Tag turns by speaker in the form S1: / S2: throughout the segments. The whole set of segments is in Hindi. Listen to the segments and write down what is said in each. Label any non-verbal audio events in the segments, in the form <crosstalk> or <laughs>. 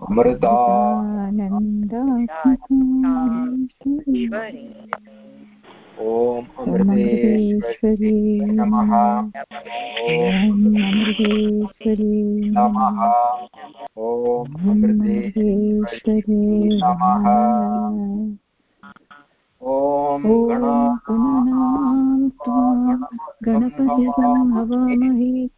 S1: अमृतानन्दा ॐ अमृतेश्वरी नमः। अमृतेश्वरी नमः। ॐ अमृतेश्वरी नमः। ॐ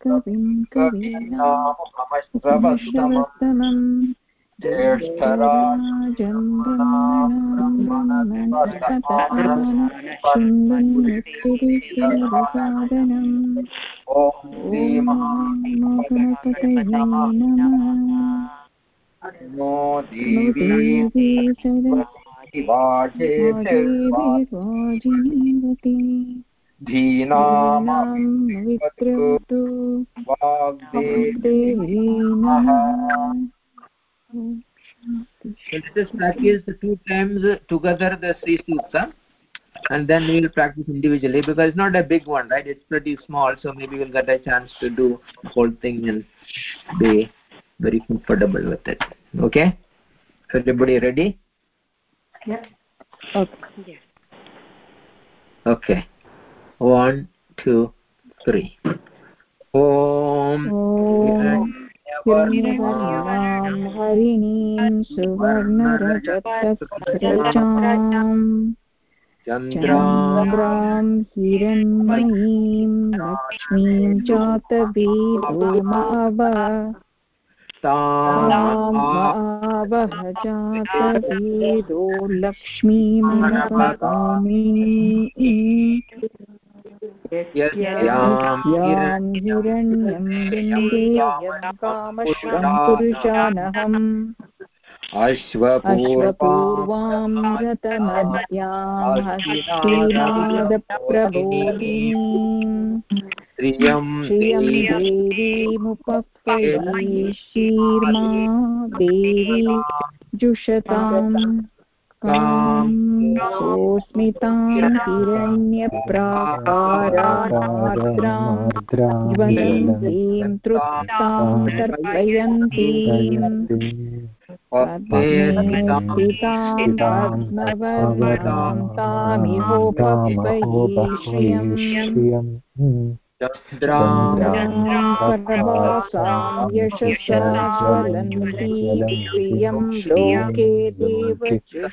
S2: कविं कवीनामश्रवस्तमम् ज्येष्ठराजं ब्रह्मणस्पतसादनम् ॐ गणपतये नमः
S1: नो देवी
S2: वाजिनीवती
S1: धीनामवित्रवतु वाग्देवी नमः।
S3: So let us practice the two times together the Sri Sutta and then we will practice individually because it's not a big one, right? It's pretty small, so maybe we'll get a chance to do the whole thing and be very comfortable with it. Okay? So everybody ready?
S2: Yeah. Okay.
S3: Okay. One, two, three. Om.
S2: Om. हिरण्यवर्णां हरिणीं सुवर्णरजतस्रजाम् चन्द्रां हिरण्मयीं लक्ष्मीं बिन्देयं कामश्वं पुरुषानहम्। अश्वपूर्वां हस्तिनादप्रबोधिनीम्
S3: श्रियं
S2: देवीमुपक्वयी शीर्मा देवी जुषताम्। कांसोऽस्मितां हिरण्यप्राकारार्द्रां ज्वलन्तीं तृप्तां तर्पयन्तीम् तामिहोपक्वयी श्रियम् सर्वासां यशसा ज्वलन्ती प्रियं लोके देवचिष्टाराम्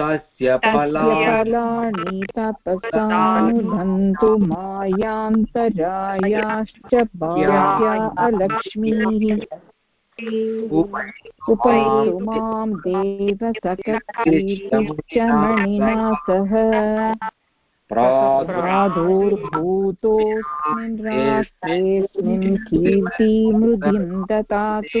S3: तस्य
S2: फलानि तपसानुबन्धु मायान्तरायाश्च भाग्या अलक्ष्मीः। उपैतु माँ देव सककीर्तिश्च मणिना सह। प्रादुर्भूतोऽस्मिन् राष्ट्रेऽस्मिन् कीर्तिमृदिं ददातु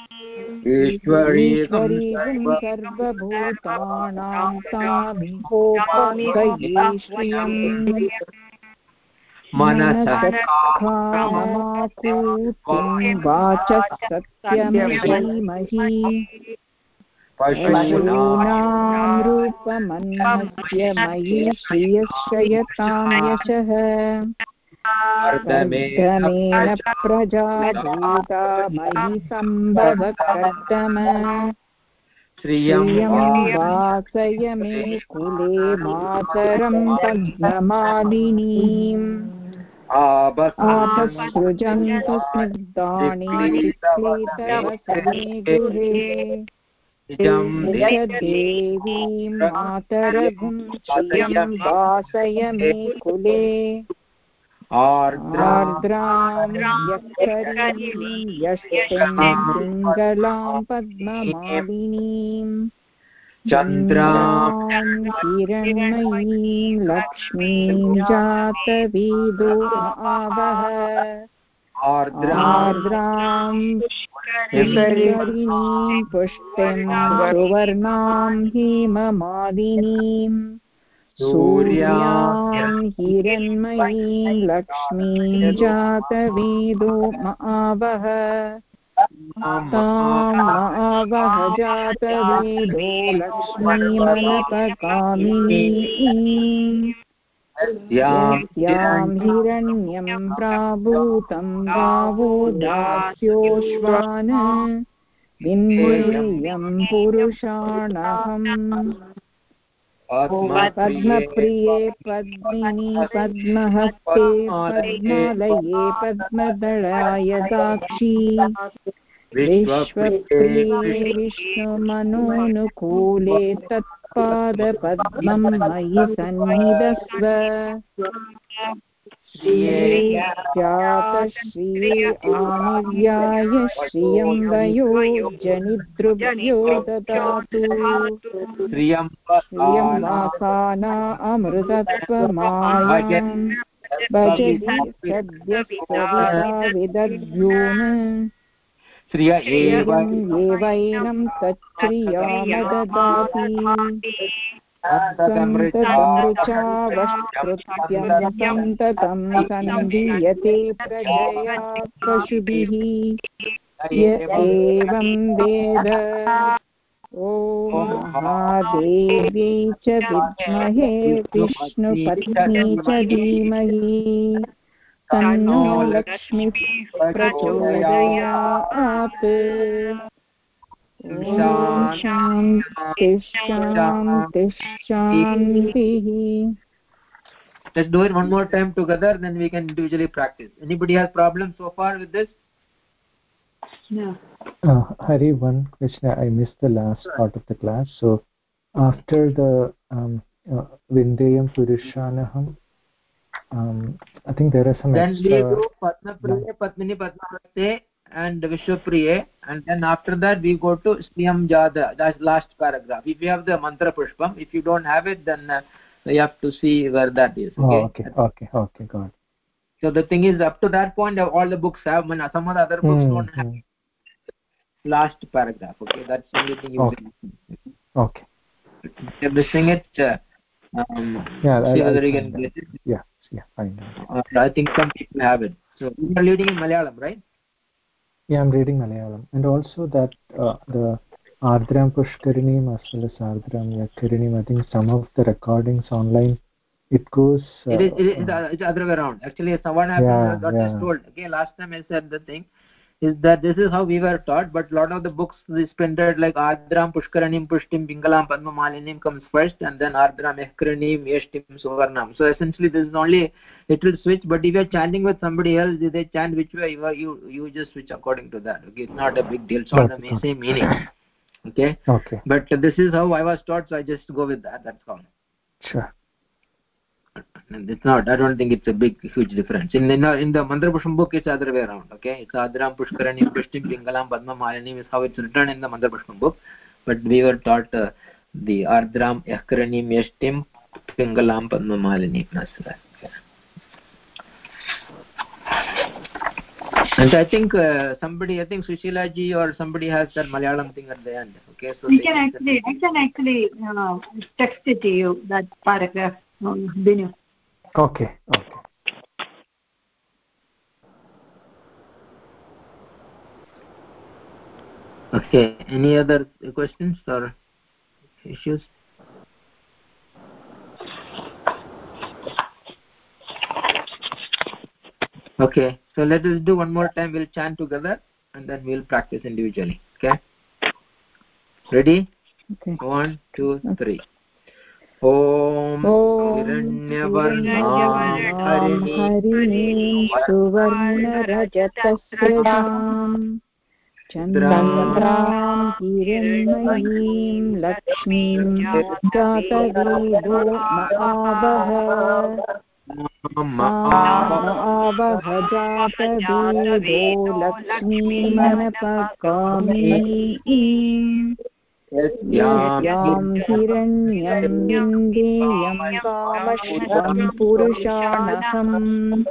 S2: ईश्वरीं सर्वभूतानां तामिहोपगये श्रियम् वाचः पशूनां रूपमन्नस्य मयि श्रियश्रयतां यशः कर्दमेन प्रजा भूता मयि सम्भवकर्दम श्रियं वासय मे कुले मातरं पद्ममालिनीम् आपसृजन्तु चिक्लितवसने गृहे वासय मे कुले आर्द्रां पद्ममालिनीम् चन्द्रां लक्ष्मीं जातवेदो आवह आर्द्रां विकरिणीं पुष्टिं सुवर्णां हेममालिनीम् सूर्यां हिरण्मयीं लक्ष्मीं जातवेदो तामावह जातवेदो यां हिरण्यं प्राभूतं गावो पुरुषाणहम्। पद्मप्रिये पद्मिनी पद्महस्ते पद्मालये पद्मदलाय साक्षी। विश्वप्रिये विष्णुमनोनुकूले तत्पादपद्मं मयि सन्निधस्व। जातश्रिये आनिर्याय श्रियं वयो जनितृभ्यो ददातु।
S3: श्रियं
S2: श्रियं वासाना अमृतत्वमायं। भजति सद्यः
S3: श्रिय एवं
S2: एवैनं तच्छ्रियामददाति सन्ततमृचावष्कृत्यं सन्ततं सन्दीयते प्रजया पशुभिः एवं वेद ॐ महादेव्यै च विद्महे विष्णुपत्नी च धीमहि तन्नो लक्ष्मीः प्रचोदयात्
S3: let's do it one more time together then we can individually practice anybody has problems so far with this
S4: No.
S5: Uh, Hari, one question. I missed the last part of the class. So, after the um, uh, Vindeyam Purushanaham, um, I think there are some
S3: then we
S5: extra.
S3: do padmapriya padmini padmavate and vishwapriya and then after that we go to sriyam jada that's last paragraph if you have the mantra pushpam if you don't have it then uh, you have to see where that is okay,
S5: Oh, okay, okay, okay, got it.
S3: so the thing is up to that point uh, all the books have when some of the other books
S5: Hmm,
S3: don't have
S5: hmm.
S3: last paragraph okay that's the only thing you
S5: Okay.
S3: can
S5: Okay.
S3: if you're missing it uh, um,
S5: Yeah,
S3: see
S5: I'll-
S3: whether
S5: I'll
S3: you can get it
S5: Yeah, yeah, fine.
S3: uh, i think some people have it so you are leading in malayalam right
S5: Yeah, I'm reading Malayalam. And also that uh, the Ardram Pushkarinim as well as Ardram Yakarinim, I think some of the recordings online, it goes... Uh,
S3: it is it is
S5: uh,
S3: it's other way around actually someone happened
S5: Yeah,
S3: what
S5: yeah.
S3: told okay last time i said the thing is that this is how we were taught but a lot of the books is printed like ardram pushkaranim pushtim pingalam padma malinim comes first and then ardram ehkranim yashtim suvarnam. So essentially this is only it will switch but if you're chanting with somebody else if they chant which way you are- you you just switch according to that okay? It's not a big deal. It's all the same meaning okay?
S5: Okay,
S3: but this is how i was taught so i just go with that that's all.
S5: Sure.
S3: It's not i don't think it's a big huge difference in in, in the mantra pushpam book it's other way around okay it's adram pushkarani pushtim pingalam padma malinim is how it's written in the mantra pushpam book but we were taught uh, the ardram yakranim yashtim pingalam padma malinim that's and i think uh, somebody i think sushila ji or somebody has that malayalam thing at the end okay so
S4: We can
S3: can-
S4: actually, I can actually uh, text it to you, that paragraph,
S5: Okay. Okay.
S3: Okay, any other questions or issues? Okay, so let us do one more time. We'll chant together and then we'll practice individually. Okay? Ready?
S2: Okay.
S3: One, two, three. ॐ हिरण्यवर्णां हरिणीं
S2: हरिणीं सुवर्णरजतस्रजाम् चन्द्रां हिरण्मयीं लक्ष्मीं जातवेदो महावह आवह जातवेदो हिरण्यं पुरुषाणहम्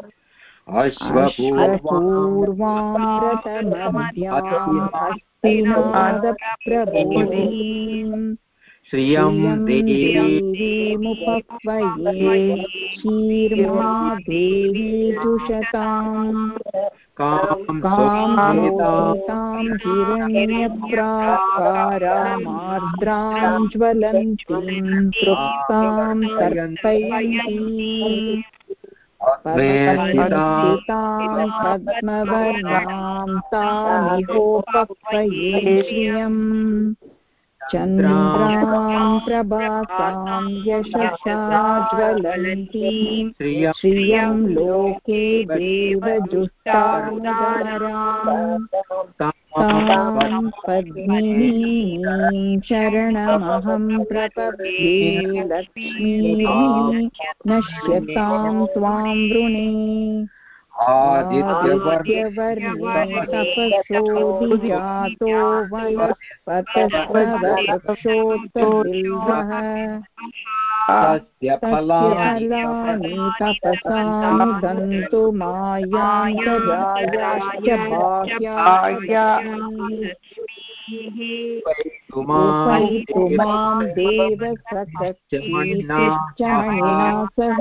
S2: अश्वपूर्वां रतमद्याम् हस्तिनादप्रबोधीम्
S3: श्रियं
S2: देवीमुपक्वये क्षीर्मा देवी जुषताम् हिरण्यप्राकारामार्द्रां ज्वलन्तीं तृप्तां तर्पयन्तीम् पद्मस्थितां पद्मवर्णां तामिहोपक्वये श्रियम् चन्द्रां प्रभासां यशसा ज्वलन्तीं श्रियं लोके देवजुष्टामुदाराम् तां पद्मिनीं शरणमहं प्रपद्ये लक्ष्मीर्मे नश्यतां त्वां वृणे। आदित्यवर्णे तपसोऽभिजातो वनस्पतस्तववृक्षोत्तबिल्वः
S3: तस्य
S2: तस्य फलानि तपसानुदन्तु मायान्तरायाश्च बाह्यायतु माँ देव सखक्षीतिश्च सह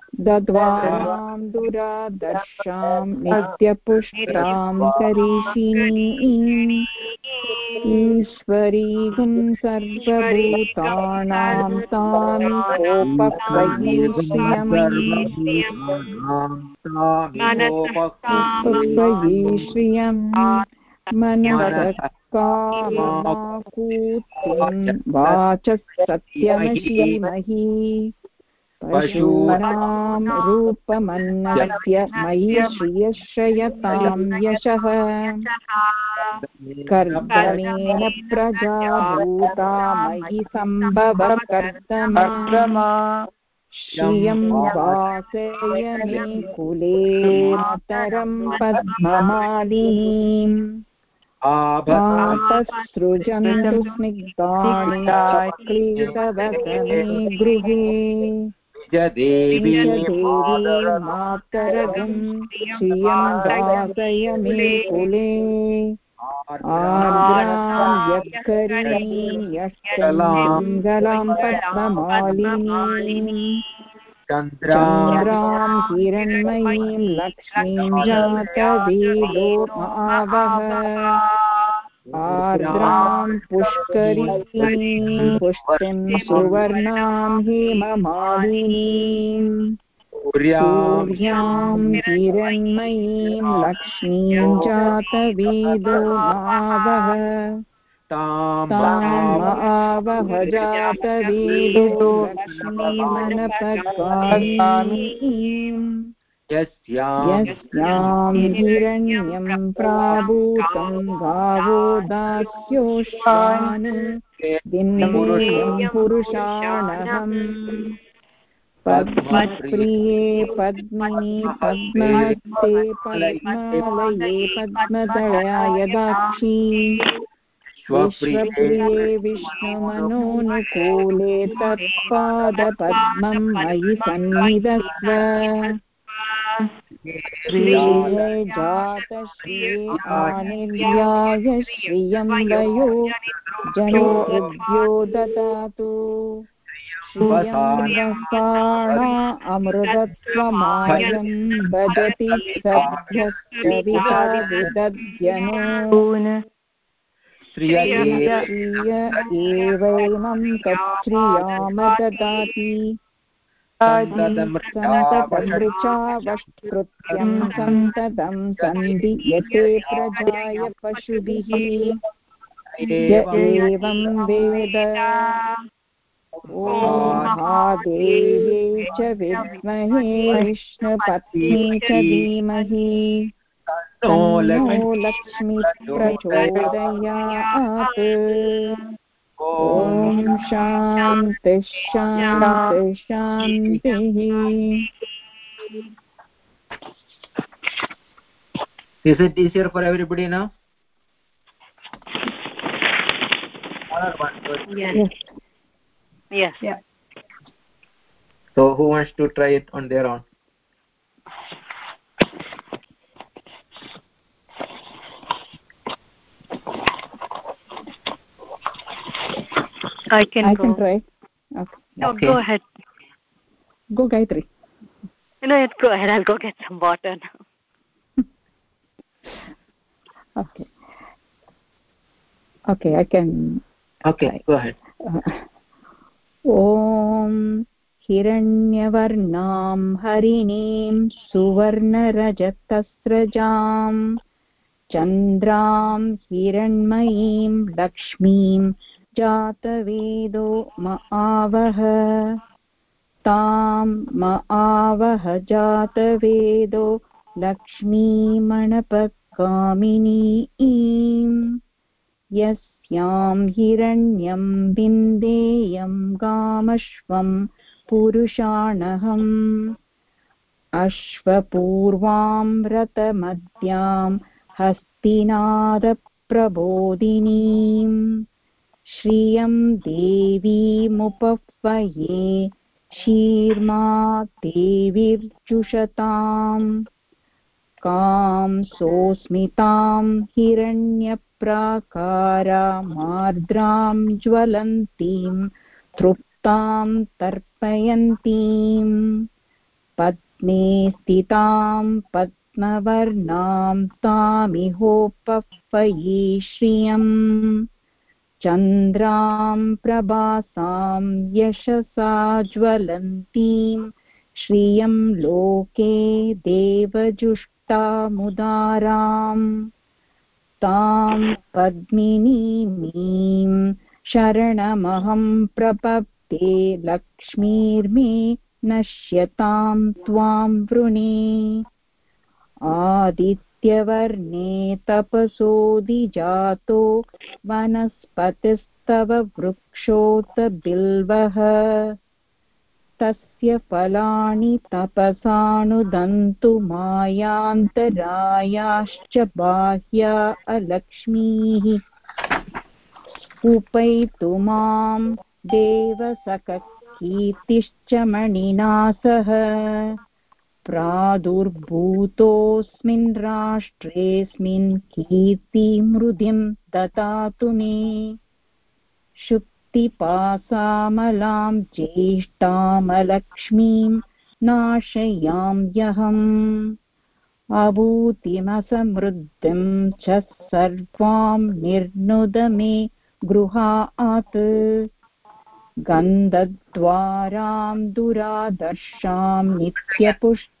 S2: दद्वारां दुरादर्शां नित्यपुष्टां ईश्वरीगुं सर्वभूतानां तामिहोपक्वये श्रियम् पक्वये श्रियम् वाचः सत्यमशीमहि पशूनां रूपमन्नस्य मयि श्रियश्रयतां यशः। कर्दमेन प्रजा भूता मयि सम्भव कर्दमा श्रियं वासय मे कुले मातरं पद्ममालिनीम्। आपसृजन्तु स्निग्धानि चक्रीतवसने गृहे।
S3: देवी
S2: मातरगं श्रियं वासय मे कुले आर्द्रां पद्ममालिनी चन्द्रां हिरण्मयीं लक्ष्मीं जातवेदो आवह आर्द्रां पुष्करीं पुष्टिं सुवर्णां हेममालिनीम्। सूर्यां हिरण्मयीं लक्ष्मीं जातवेदो आवह जातवेदो लक्ष्मीमनपकामीम् यस्यां हिरण्यं प्राभूतं गावो दास्योष्टान् दिन्देयं पुरुषाणहम् पद्मप्रिये पद्मिनी पद्महस्ते पद्मालये पद्मदळाय दाक्षी विश्वप्रिये विष्णुमनोनुकूले तत्पादपद्मं मयि सन्निधस्व। श्रिये आनिर्याय श्रियं वयो जनिहृद्यो ददातु श्रियं अमृतत्वमायं भजति
S3: श्रिय
S2: श्रिय एवैनं तच्छ्रियाम ददाति सन्ततमृचावष्कृत्यं सन्ततं सन्धियते प्रजाय पशुभिः। य एवं वेद। महादेव्यै च विद्महे विष्णुपत्नी च धीमहि। तन्नो लक्ष्मी प्रचोदयात्। ॐ शान्ति शान्ति शान्तिः
S3: Is it easier for everybody now? One or one?
S4: Yes. Yes. Yeah.
S3: So who wants to try it on their own?
S4: I can
S2: I
S4: go.
S2: can try okay.
S4: No,
S3: Okay.
S4: go ahead.
S2: go Gayatri
S4: No, yes, go ahead. I'll go get some water now.
S2: okay <laughs> okay I can
S3: Okay, go ahead.
S2: ॐ हिरण्यवर्णां हरिणीं सुवर्णरजतस्रजां चन्द्रां हिरण्मयीं लक्ष्मीं जातवेदो म आवह। तां म आवह जातवेदो लक्ष्मीमणपकामिनीम् यस्यां हिरण्यं विन्देयं गामश्वं पुरुषाणहम्। अश्वपूर्वां रतमद्यां हस्तिनादप्रबोधिनीम्। श्रियं देवीमुपह्वये शीर्मा देवीर्जुषताम्। कां सोऽस्मितां हिरण्यप्राकारामार्द्रां ज्वलन्तीं तृप्तां तर्पयन्तीं पद्मे स्थितां पद्मवर्णां तामिहोपह्वये श्रियम्। चन्द्रां प्रभासां यशसा ज्वलन्तीं श्रियं लोके देवजुष्टामुदाराम्। तां पद्मिनीमीं शरणमहं प्रपद्ये लक्ष्मीर्मे नश्यतां त्वां वृणे। आदित्यवर्णे तपसोऽधिजातो वनस्पतिस्तव वृक्षोत बिल्वः तस्य फलानि तपसानुदन्तु मायान्तरायाश्च बाह्या अलक्ष्मीः। उपैतु माँ मणिना सह प्रादुर्भूतोऽस्मिन् राष्ट्रेऽस्मिन् कीर्तिमृदिं ददातु मे। शुक्तिपासामलां ज्येष्ठामलक्ष्मीं नाशयाम्यहम् अभूतिमसमृद्धिं च सर्वां निर्नुद मे गृहात् गन्धद्वारां दुरादर्शां नित्यपुष्टां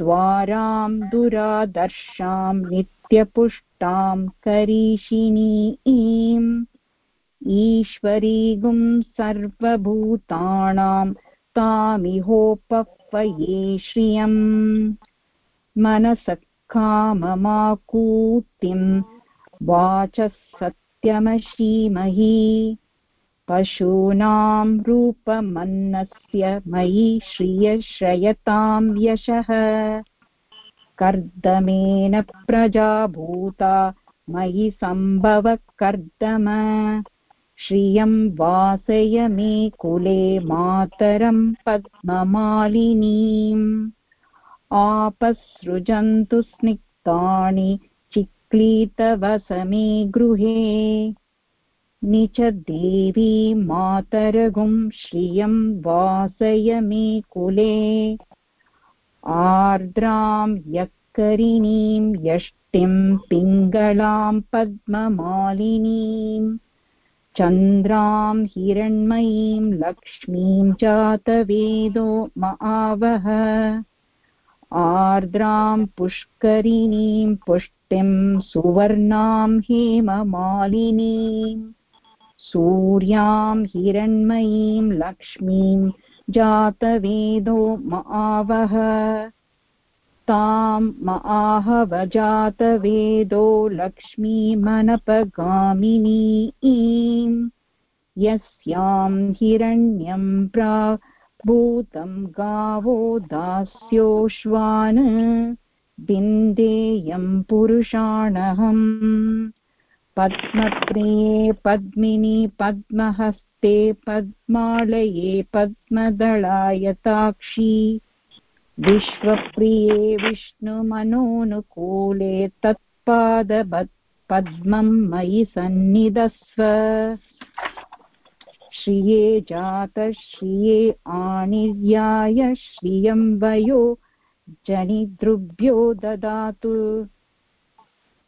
S2: गन्धद्वारां दुरादर्शां नित्यपुष्टां करीषिणीं ईश्वरीगुं सर्वभूतानां तामिहोपह्वये श्रियम् मनसः काममाकूतिं वाचः सत्यमशीमहि। पशूनां रूपमन्नस्य मयि श्रियश्रयतां यशः। कर्दमेन प्रजाभूता मयि सम्भव कर्दम श्रियं वासय मे कुले मातरं पद्ममालिनीम्। आपसृजन्तु स्निग्धानि चिक्लीतवसमे गृहे। निच देवी मातरगुं श्रियं वासय मे कुले। आर्द्रां यक्करिणीं यष्टिं पिङ्गलां पद्ममालिनीम् चन्द्रां हिरण्मयीं लक्ष्मीं जातवेदो मावह। आर्द्रां पुष्करिणीं पुष्टिं सुवर्णां हेममालिनीम् सूर्यां, हिरण्मयीं, लक्ष्मीं, जातवेदो मावह। तां माहवजातवेदो लक्ष्मीमनपगामिनीम् यस्यां हिरण्यं प्राभूतं गावो दास्योश्वान् बिन्देयं पुरुषाणहम्। पद्मप्रिये पद्मिनि पद्महस्ते पद्मालये पद्मदलायताक्षी विश्वप्रिये विष्णुमनोनुकूले तत्पादपद्, पद्मं मयि सन्निधस्व। श्रिये जातश्रिये आनिर्याय श्रियं वयो जनिदृभ्यो ददातु।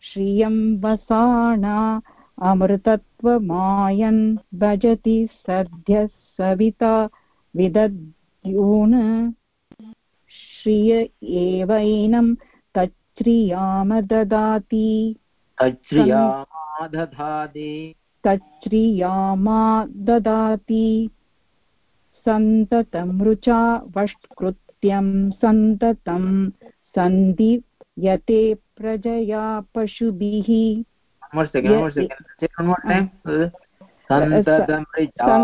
S2: श्रियं वसाना अमृतत्वमायन् भजति सद्यः सविता विदद्यून्। श्रिय एवैनं तच्छ्रियाम ददाति
S3: तच्छ्रियामा
S2: ददाति सन्ततमृचा वष्कृत्यं सन्ततं सन्धियते प्रजया पशुभिः।
S3: सन्ततमृजा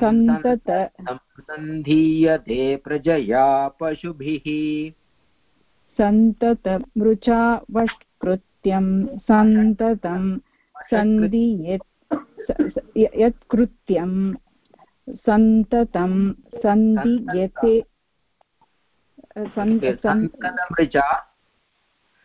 S2: सन्तत
S3: सन्धीयते प्रजया पशुभिः।
S2: सन्ततमृचा वष्कृत्यं सन्ततं सन्धि यत् यत्कृत्यं सन्ततं सन्धियते सन्- सन्- सन्ततमृचा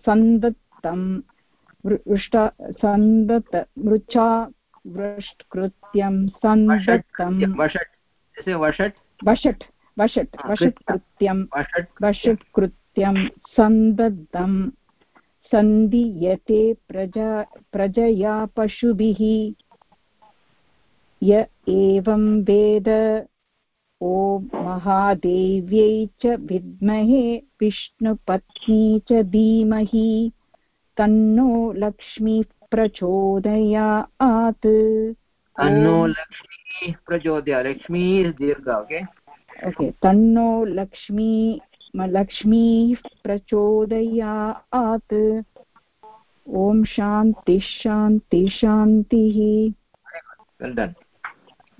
S2: सन्दत्तं वृष्ट सन्दत मृचा वृष्कृत्यं सन्दत्तं वषट्। वषट्।
S3: Ah,
S2: वषट्कृत्यं। वषट्कृत्यं। सन्दद्धं सन्धीयते प्रजा प्रजया पशुभिः। य एवं वेद ॐ महादेव्यै च विद्महे विष्णुपत्नी च धीमहि। तन्नो लक्ष्मीः प्रचोदयात्।
S3: lakshmi prajodya lakshmi is dirgha okay?
S2: Okay तन्नो लक्ष्मी लक्ष्मीः प्रचोदयात्। ॐ शान्ति शान्ति शान्तिः।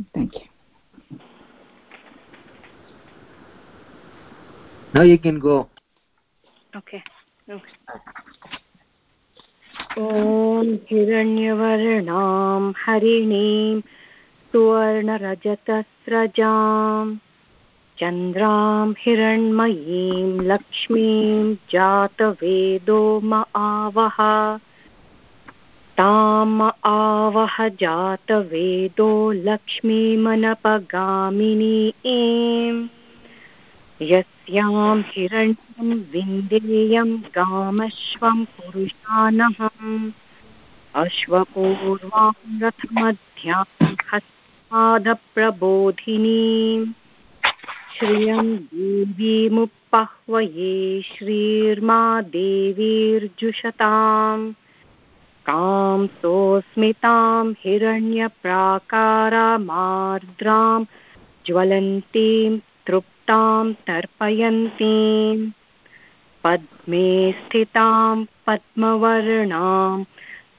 S2: Thank you
S3: now you can go.
S4: Okay. ॐ हिरण्यवर्णां हरिणीं सुवर्णरजतस्रजां चन्द्रां हिरण्मयीं लक्ष्मीं जातवेदो म आवह। ताम आवह, जातवेदो लक्ष्मीमनपगामिनी एम् यस्यां हिरण्यं विन्देयं गामश्वं पुरुषानहम् अश्वपूर्वां रथमध्यां हस्तादप्रबोधिनीम् श्रियं देवीमुपह्वये श्रीर्मा देवीर्जुषताम्। कां सोऽस्मितां हिरण्यप्राकारामार्द्रां ज्वलन्तीं तृप्तां तर्पयन्तीम् पद्मे स्थितां पद्मवर्णां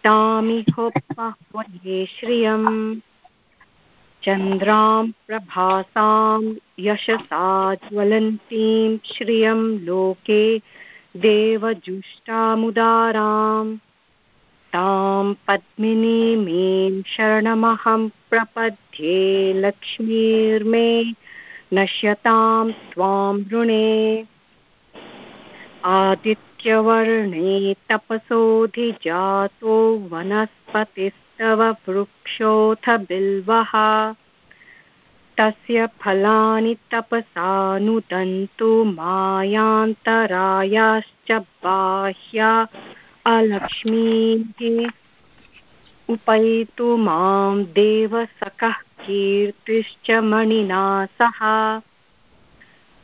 S4: तामिहोपह्वये श्रियम्। चन्द्रां प्रभासां यशसा ज्वलन्तीं श्रियं लोके देवजुष्टामुदाराम् तां पद्मिनीमीं शरणमहं प्रपद्ये लक्ष्मीर्मे नश्यतां त्वां ऋणे आदित्यवर्णे तपसोऽधिजातो वनस्पतिस्तव वृक्षोऽथ बिल्वः। तस्य फलानि तपसा नुदन्तु मायान्तरायाश्च बाह्या अलक्ष्मीः। उपैतु माँ देवसखः कीर्तिश्च मणिना सह।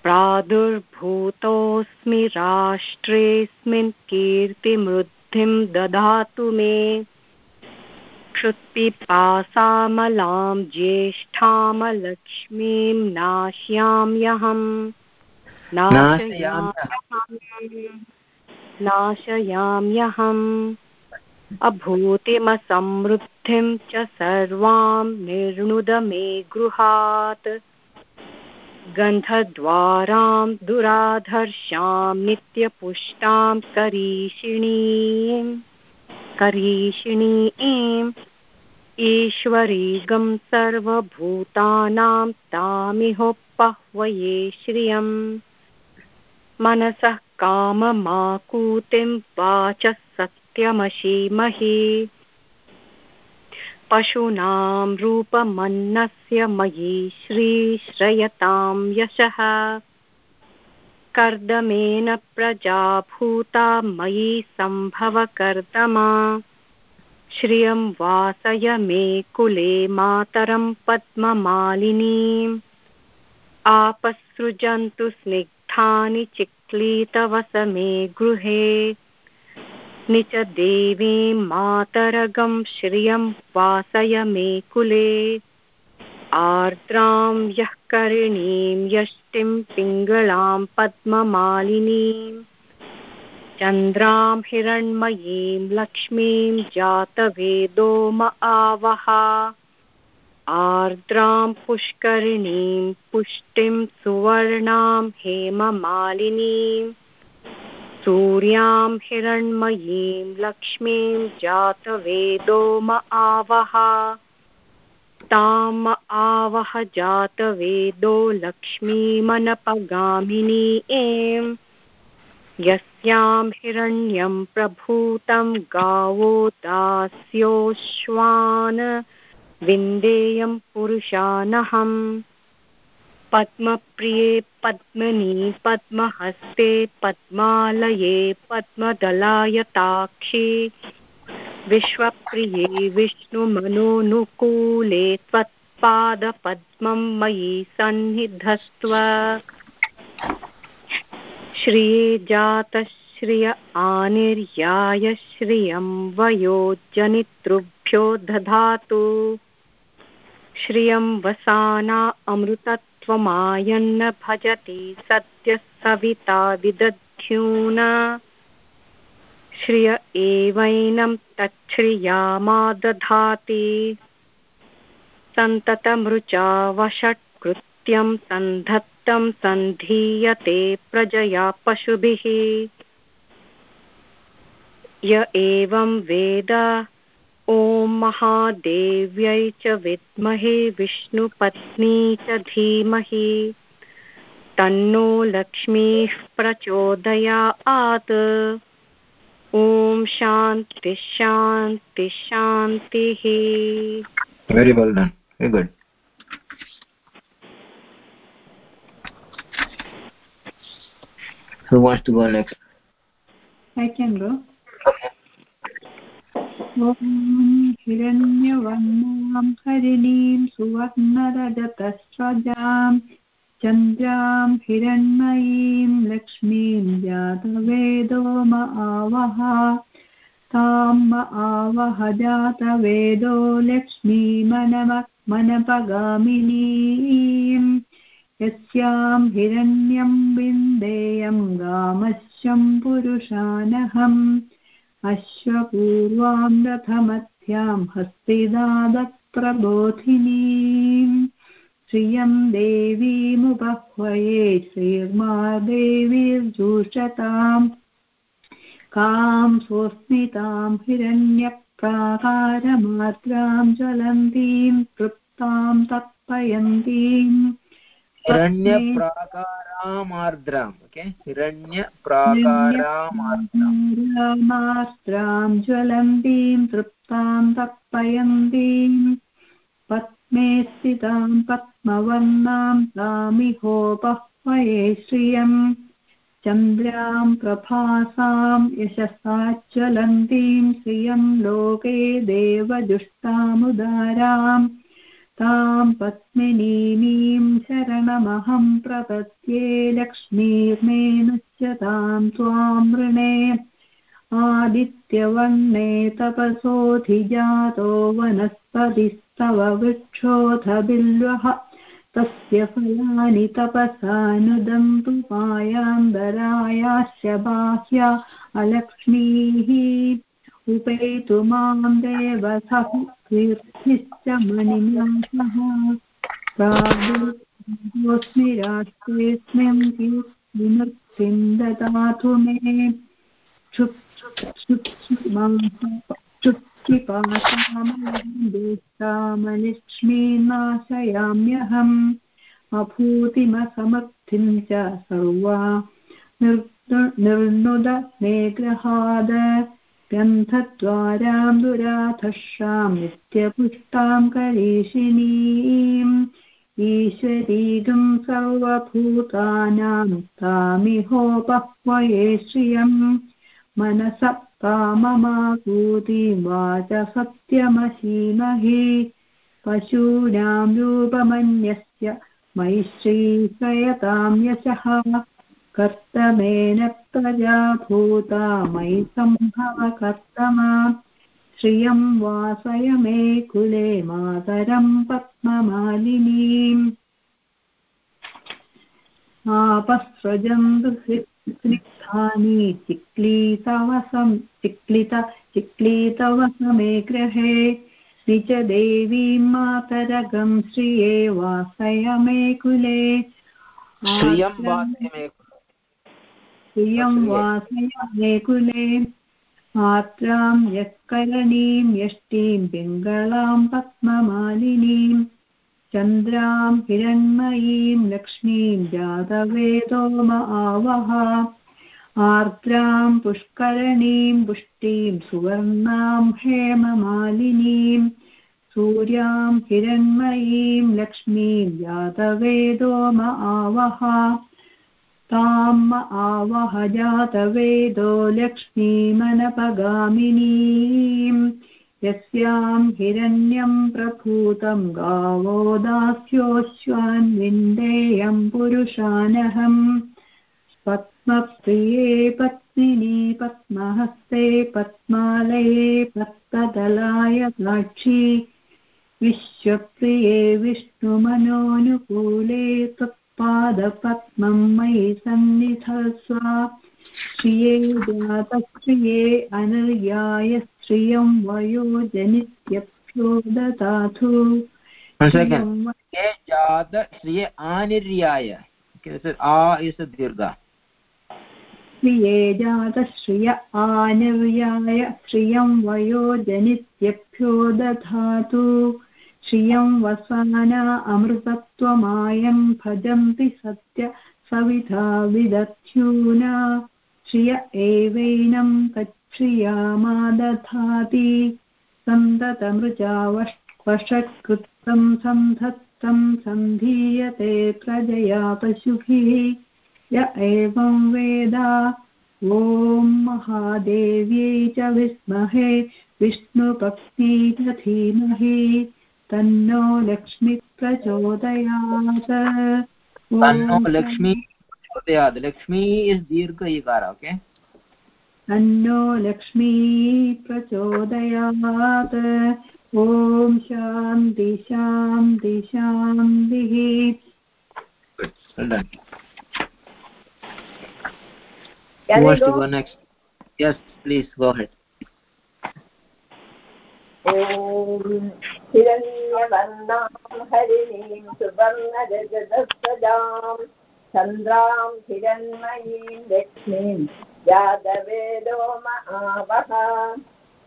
S4: प्रादुर्भूतोऽस्मि राष्ट्रेऽस्मिन् कीर्तिमृद्धिं ददातु मे। क्षुत्पिपासामलां ज्येष्ठामलक्ष्मीं नाश्याम्यहम् नाशयाम्यहम् अभूतिमसमृद्धिं च सर्वां निर्णुद मे गृहात्। गन्धद्वारां दुराधर्षां नित्यपुष्टां करीषिणीं करीषिणीम् ईश्वरीगं सर्वभूतानां तामिहोपह्वये श्रियम्। मनसः काममाकूतिं वाचः सत्यमशीमहि पशूनां रूपमन्नस्य मयि श्रीश्रयतां यशः। कर्दमेन प्रजाभूता मयि सम्भवकर्दमा श्रियं वासय मे कुले मातरं पद्ममालिनीम् आपसृजन्तु स्निग्धानि चिक्लीतवस मे गृहे। निच देवीं मातरगं श्रियं वासय मे कुले। आर्द्रां यः करिणीं, यष्टिं पिङ्गळां पद्ममालिनीम् चन्द्रां हिरण्मयीं, लक्ष्मीं जातवेदो म आवह। आर्द्रां पुष्करिणीं, पुष्टिं सुवर्णां हेममालिनीं। सूर्यां हिरण्मयीं लक्ष्मीं जातवेदो म आवह। ताम आवह जातवेदो लक्ष्मीमनपगामिनी एम्। यस्यां हिरण्यं प्रभूतं गावो दास्योश्वान् विन्देयं पुरुषानहम्। पद्मप्रिये पद्मनि पद्महस्ते पद्मालये पद्मदलायताक्षी विश्वप्रिये विष्णुमनोनुकूले त्वत्पादपद्मं मयि सन्निधस्त्व। श्रिये जातश्रिय आनिर्याय श्रियं वयो जनितृभ्यो दधातु। श्रियं वसाना अमृतत्वमायन्न भजति सद्यः सविता विदध्यून। श्रिय एवैनं तच्छ्रियामादधाति। सन्ततमृचा वषट्कृत्यं सन्धत्तं सन्धीयते प्रजया पशुभिः। य एवं वेद ॐ महादेव्यै च विद्महे विष्णुपत्नी च धीमहि तन्नो लक्ष्मीः प्रचोदयात् ॐ शान्ति शान्ति शान्तिः
S3: Very well done. Very good. Who wants to go next?
S6: I can go. हिरण्यवर्णां हरिणीं सुवर्णरजतस्रजां, चन्द्रां हिरण्मयीं लक्ष्मीं जातवेदो म आवह। तां म आवह जातवेदो लक्ष्मीमनम मनपगामिनीम्। यस्यां हिरण्यं विन्देयं गामश्यं पुरुषानहम्। अश्वपूर्वां रथमध्यां हस्तिदादप्रबोधिनीम् श्रियं देवीमुपह्वये श्रीर्मा देवीर्जूषताम् कां सोऽस्मितां हिरण्यप्राकारमात्रां ज्वलन्तीं तृप्तां तर्पयन्तीम्
S3: हिरण्यप्राकारामार्द्राम् ओके? हिरण्यप्राकारामार्द्राम्
S6: रामास्त्रां ज्वलन्तीं तृप्तां तर्पयन्तीं पद्मे स्थितां पद्मवर्णां तामिहोपह्वये श्रियम् चन्द्रां प्रभासां यशसाज्ज्वलन्तीं श्रियं लोके देवजुष्टामुदाराम् तां पद्मिनीमीं शरणमहं प्रपद्ये लक्ष्मीर्मेनुच्यतां त्वां वृणे। आदित्यवर्णे तपसोऽधिजातो वनस्पतिस्तव वृक्षोऽथ बिल्वः। तस्य फलानि तपसानुदन्तु मायाम्बरायाश्च बाह्या अलक्ष्मीः। उपेतु माँ देवसः कीर्तिश्च मणिनाथः प्रादोऽस्मि राष्ट्रेऽस्मिन् कीर्तिमूर्तिं ददातु मे क्षुत्क्षिपासामलक्ष्मीनाशयाम्यहम् अभूतिमसमर्थिं च सर्वा निर्नुद मेग्रहाद ग्रन्थद्वारां दुराधर्षां नित्यपुष्टां करीषिणीम् ईश्वरीगं सर्वभूतानां तामिहोपह्वये श्रियम् मनस काममाकूतिं वाच सत्यमशीमहि पशूनां रूपमन्यस्य मैश्रीकयतां यशः। कर्तमेन प्रजाभूता मयि सम्भव कर्तमा श्रियं वासय मे कुले मातरं पद्ममालिनीम् आपस्रजन्तु स्निग्धानि चिक्लीतवसं चिक्लित चिक्लीतवसमे गृहे। निज देवीं मातरगं श्रिये वासय मे कुले।
S3: श्रियं वासय मे
S6: श्रियं वासय मे कुले मात्रां यःकरणीं यष्टिं पिङ्गलां पद्ममालिनीं चन्द्रां हिरण्मयीं लक्ष्मीं जातवेदो म आवह आर्द्रां पुष्करणीं पुष्टिं सुवर्णां हेममालिनीं सूर्यां हिरण्मयीं लक्ष्मीं जातवेदो म आवह तां म आवह जातवेदो लक्ष्मीमनपगामिनीम्। यस्यां हिरण्यं प्रभूतं गावो दास्योऽश्वान्विन्देयं पुरुषानहम्। पद्मप्रिये पत्मिनी पद्महस्ते पद्मालये पद्मदलाय साक्षी विश्वप्रिये विष्णुमनोनुकूले त्वत्पादपद्मं मयि सन्निधस्व श्रिये जातश्रिये अनर्याय श्रियं वयोजनित्यभ्यो ददातु
S3: One second. Ye jata shriye aniryaya. Okay, this is a is a dirgha.
S6: श्रिये जातश्रिय आनिर्याय श्रियं वयोजनित्यभ्यो दधातु श्रियं वसाना अमृतत्वमायं भजन्ति सत्य सविधा विदध्यूना। श्रिय एवैनं श्रियामा दधाति सन्ततमृजा सन्धत्तं सन्धीयते प्रजया पशुभिः। य एवं वेद। ॐ महादेव्यै च विद्महे विष्णुपत्नी च धीमहि। तन्नो लक्ष्मी प्रचोदयात्।
S3: तन्नो लक्ष्मी प्रचोदयात्। लक्ष्मी is दीर्घ इकार okay?
S6: तन्नो लक्ष्मी प्रचोदयात्। ॐ शान्ति शान्ति शान्तिः
S7: Can
S3: who wants to
S7: go?
S3: go next? Yes please go ahead.
S7: ॐ हिरण्यवर्णां हरिणीं सुवर्णजगदस्सदां चन्द्रां हिरण्मयीं लक्ष्मीं जातवेदो महावः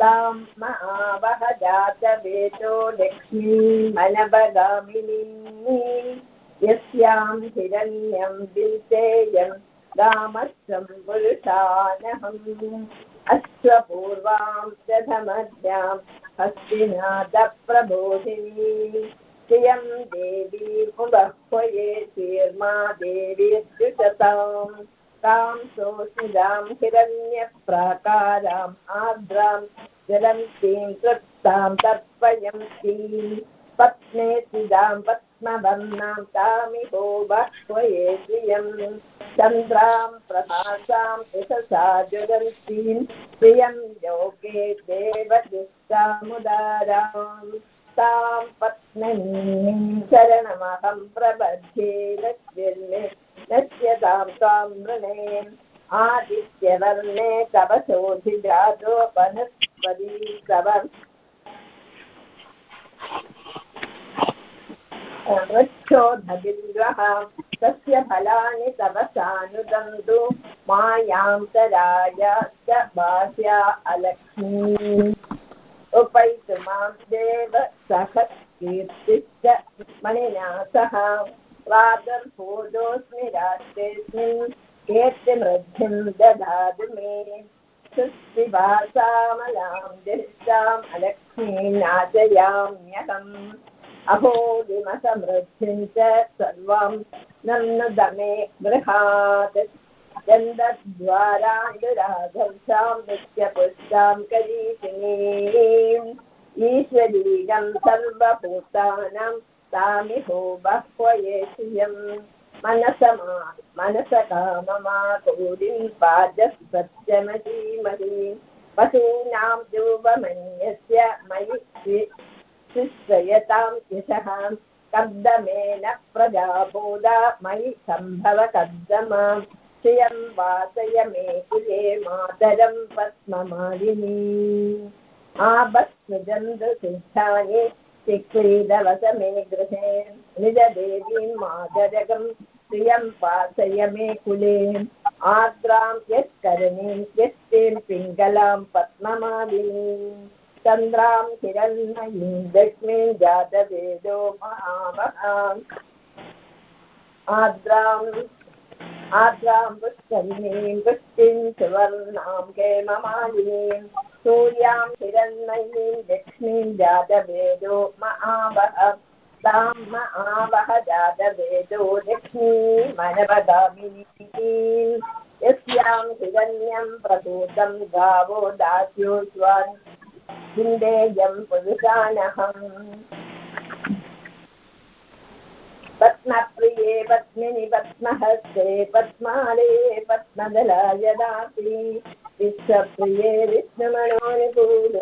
S7: तां महावः जातवेदो लक्ष्मीं, मनवगामिनीं यस्यां हिरण्यं विन्तेयं रामस्वं पुरुषानहम् अश्वपूर्वां प्रथमद्यां हस्तिनाथप्रबोधिनी श्रियं देवी मुबह्वये शीर्मा देवी द्विशताम् तां सोऽस्मिदां हिरण्यप्राकाराम् आर्द्रां जलन्तीं तृप्तां तर्पयन्तीं। पत्ने सिदां चन्द्रां प्रभासां यशसा ज्वलन्तीं प्रियं योगे देवदुष्टामुदारां तां पत्नीं शरणमहं प्रबध्ये लक्ष्मीर्मे नश्यतां त्वां नृणे आदित्यवर्णे तपसोऽधिजातोपनस्पदी तव वृक्षोधविग्रह तस्य फलानि तपसानुदन्तु मायां तराय च बाह्या अलक्ष्मी। उपैतु माँ देव सह कीर्तिश्च मणिना सह प्रादर्भूतोऽस्मि रात्रेऽस्मिन् कीर्तिमृद्धिं ददातु मे। सुस्पिभासामलां दिष्टाम् अलक्ष्मीं नाशयाम्यहम् अहो दिमसमृद्धिं च सर्वं नन्नदमे गृहात् चन्दद्वारान्दुराधर्षां नित्यपुष्टां करीषिणीम् ईश्वरीगं सर्वभूतानां तामिहो बह्वये श्रियम् मनसमा मनसकाममाकूरिं पादसत्यमधीमहि पशूनां धूपमन्यस्य मयि शिश्रयतां यशः कब्दमेन प्रजाबोधा मयि सम्भव कब्दमां श्रियं वासय मे कुले मातरं पद्ममालिनी। आबत्सृजन्तुसिद्धानि चिक्रीडवस मे गृहे निजदेवीं मातरकं श्रियं वासय मे कुले। आर्द्रां यत्करणीं यस्तीं पिङ्गलां पद्ममालिनीं चन्द्रां हिरण्मयीं लक्ष्मीं जातवेदो महामहाम् आर्द्राम् आर्द्रां पुष्करिणीं पुष्टिं सुवर्णां हेममालिनीं। सूर्यां हिरण्मयीं लक्ष्मीं जातवेदो महावः तां जातवेदो यस्यां हिरण्यं प्रसूतं गावो दास्यो स्वान् हिन्देयं पुरुषानहम् पद्मप्रिये पद्मिनि पद्महस्ते पद्माले पद्मदलाय दासि विश्वप्रिये विष्णुमणोनिपूल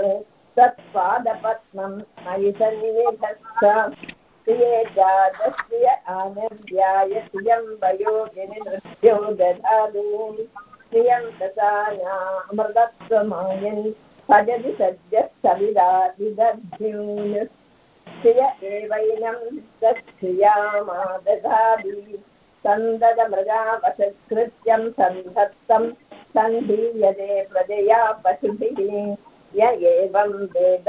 S7: तत्पादपद्मं मयि सन्निधत्स प्रिये जातप्रिय आनन्द्याय श्रियं वयोगिनि नृत्यो दधातु श्रियं दशानामृतत्वमायन् भजति सद्यः सविदा एवैनं तत्क्रियामा दधाति सन्ददमृगावशत्कृत्यं सन्धत्तं सन्धीयते प्रजया पशुभिः य एवं वेद।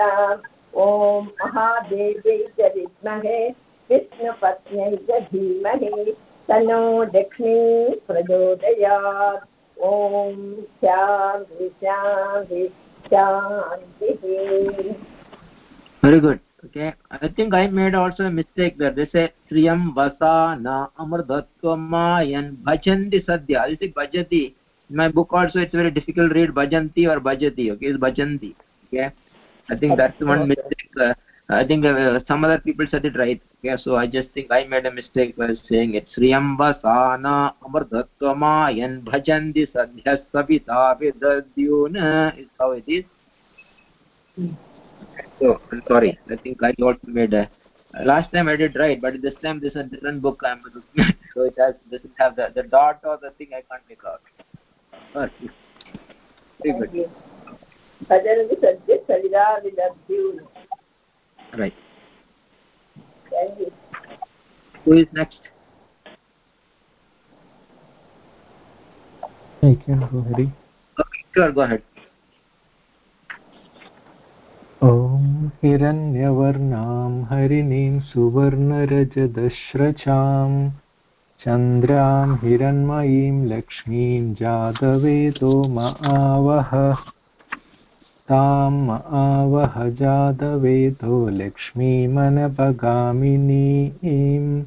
S7: ॐ महादेव्यै च विद्महे, विष्णुपत्न्यै च तन्नो लक्ष्मी प्रचोदयात्। ॐ शान्ति।
S3: Very good okay i think i made also a mistake there they say shriyam vasana amrdatvamayan bhajanti sadhya i think bhajati in my book also it's very difficult to read bhajanti or bhajati okay it's bhajanti okay i think that's one mistake uh, I think uh, some other people said it right. Yeah, so I just think I made a mistake by saying it. Sriyambasana amrdattamayan bhajanti sadhyas savita vidadyuna is how it is. Hmm. So, I'm sorry. I think I also made a... Last time I did right, but this time this is a different book I'm looking <laughs> at. So it has, doesn't have the, the dot or the thing I can't make out. Okay. Very good.
S7: Bhajanti sadhyas savita vidadyuna.
S3: Right
S7: Thank you.
S3: who is next
S5: I can go Hari.
S3: okay sure go ahead
S5: ॐ हिरण्यवर्णां हरिणीं सुवर्णरजदश्रचां चन्द्रां हिरण्मयीं लक्ष्मीं जातवेदो म आवह तां म आवह जातवेदो लक्ष्मीमनपगामिनीं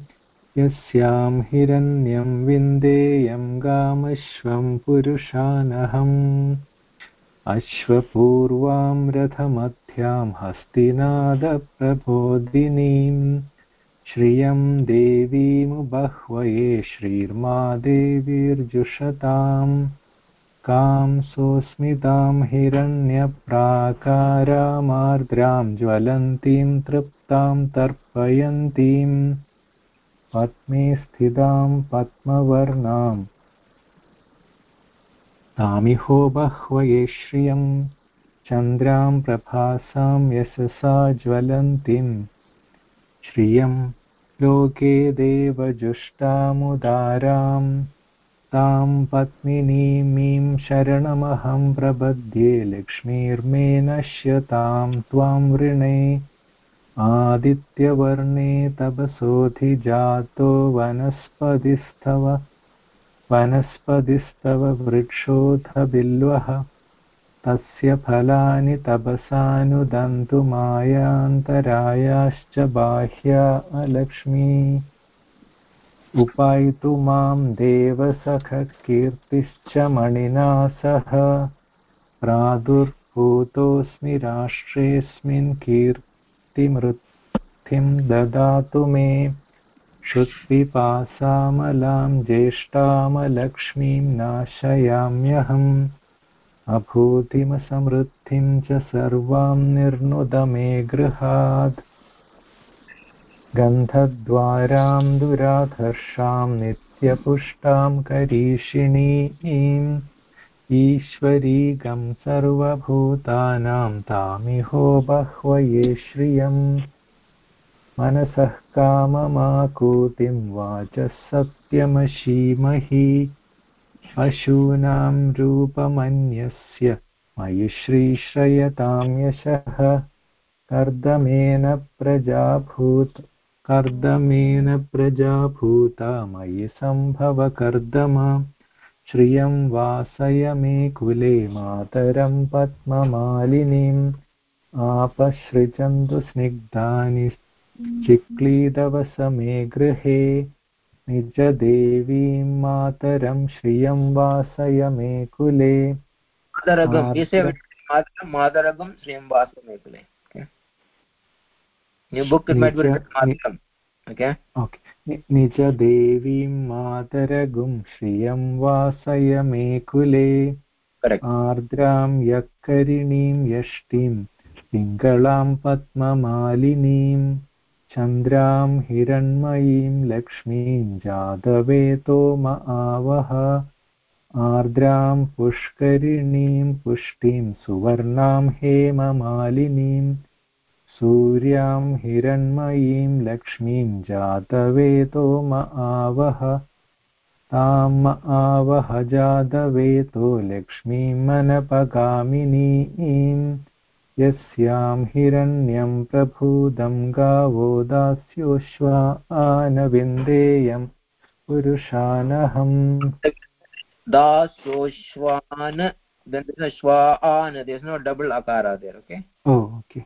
S5: यस्यां हिरण्यं विन्देयं गामश्वं पुरुषानहम्। अश्वपूर्वां रथमध्यां हस्तिनादप्रबोधिनीं श्रियं देवीमुबह्वये श्रीर्मा देवीर्जुषताम् कां सोऽस्मितां हिरण्यप्राकारामार्द्रां ज्वलन्तीं तृप्तां तर्पयन्तीं पद्मे स्थितां पद्मवर्णाम् तामिहो बह्वये श्रियं, चन्द्रां प्रभासां यशसा ज्वलन्तीं। श्रियं, लोके देवजुष्टामुदारां तां पद्मिनीमीं शरणमहं प्रपद्ये लक्ष्मीर्मे नश्यतां त्वां वृणे। आदित्यवर्णे तपसोऽधिजातो वनस्पतिस्तव वनस्पतिस्तव वृक्षोऽथ बिल्वः। तस्य फलानि तपसानुदन्तु मायान्तरायाश्च बाह्या अलक्ष्मी। उपायतु माँ देवसखकीर्तिश्च मणिना सह। प्रादुर्भूतोऽस्मि राष्ट्रेऽस्मिन् कीर्तिमृद्धिं ददातु मे। क्षुत्पिपासामलां ज्येष्ठामलक्ष्मीं नाशयाम्यहम्। अभूतिमसमृद्धिं च सर्वां निर्नुद मे गृहात्। गन्धद्वारां दुराधर्षां नित्यपुष्टां करीषिणीम् ईश्वरीगं सर्वभूतानां तामिहो बह्वये श्रियम् मनसः काममाकूतिं वाचः सत्यमशीमहि। पशूनां रूपमन्यस्य मयि श्रीश्रयतां यशः। कर्दमेन प्रजाभूत कर्दमेन प्रजाभूता मयि सम्भव कर्दम श्रियं वासय मे कुले मातरं पद्ममालिनीम्। आपसृजन्तु स्निग्धानि चिक्लीदवस मे गृहे। निजदेवीं मातरं श्रियं वासय मे कुले।
S3: madaragam you say
S5: Madara-
S3: madaram new book it might be written madaram okay?
S5: Okay निजदेवीं मातरगुं श्रियं वासय मे कुले आर्द्रां यक्करिणीं यष्टिं पिङ्गलां पद्ममालिनीं चन्द्रां हिरण्मयीं लक्ष्मीं जातवेतो म आवह आर्द्रां पुष्करिणीं पुष्टिं सुवर्णां हेममालिनीं सूर्यां हिरण्मयीं लक्ष्मीं जातवेतो म आवह। तां म आवह जातवेतो लक्ष्मीं मनपगामिनीं। यस्यां हिरण्यं प्रभूतं गावो दास्योश्वा आनविन्देयं पुरुषानहम्।
S3: dasoshwan then there's a shwan there's no double akara there okay?
S5: Oh okay.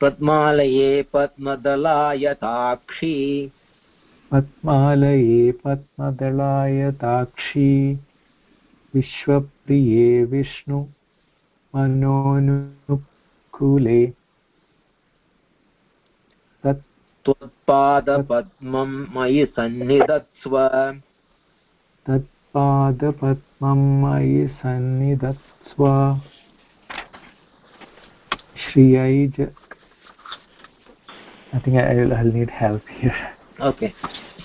S5: पद्मालये
S3: पद्मदलायताक्षी
S5: पद्मालये पद्मदलायताक्षी विश्वप्रिये Vishnu मनोनुकूले।
S3: त्वत्पादपद्मं मयि सन्निधत्स्व।
S5: तत्पादपद्मं मयि सन्निधत्स्व। श्रियै I think I'll, I'll need help here.
S3: Okay.